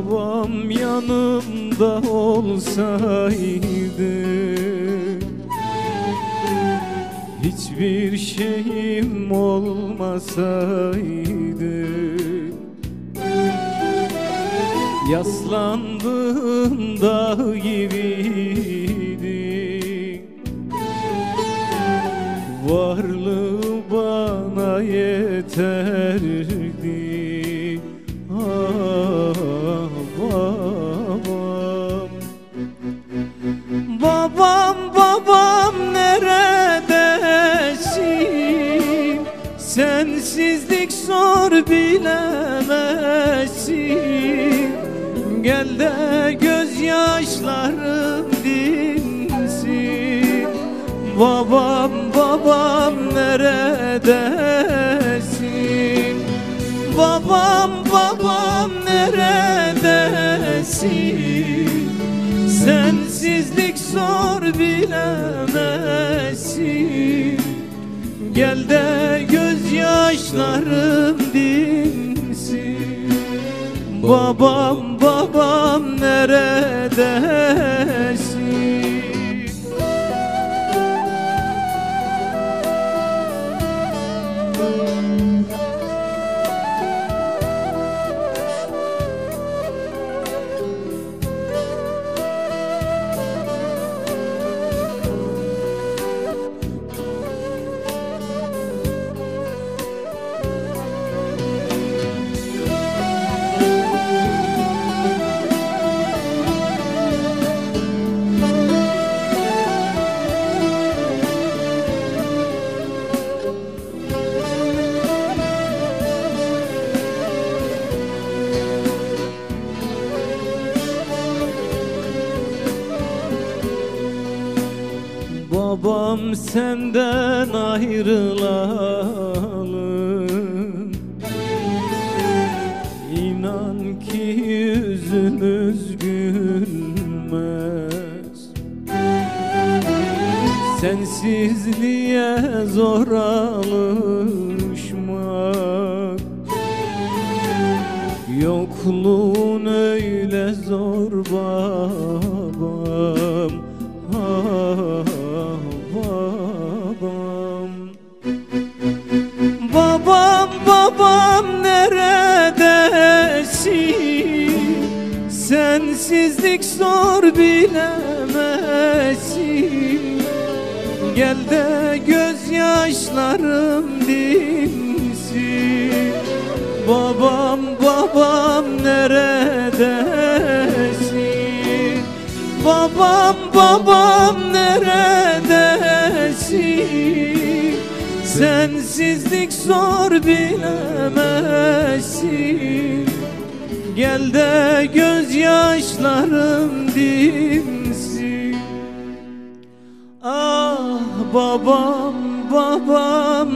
babam yanımda olsaydı Hiçbir şeyim olmasaydı Yaslandığım dağ gibiydi. Varlığı bana yeterdi Sensizlik zor bilemezsin. Gel de gözyaşlarım dinsin. Babam babam neredesin? Babam babam neredesin? Sensizlik zor bilemezsin Gel de gözyaşlarım dinsin. Babam babam neredesin Babam senden ayrılalı İnan ki yüzümüz gülmez. Sensizliğe zor alışmak. Yokluğun öyle zor babam. Ah Sensizlik zor bilemezsin. Gel de gözyaşlarım dinsin. Babam babam neredesin? Babam babam neredesin? Sensizlik zor bilemezsin Gel de gözyaşlarım dinsin. Ah babam babam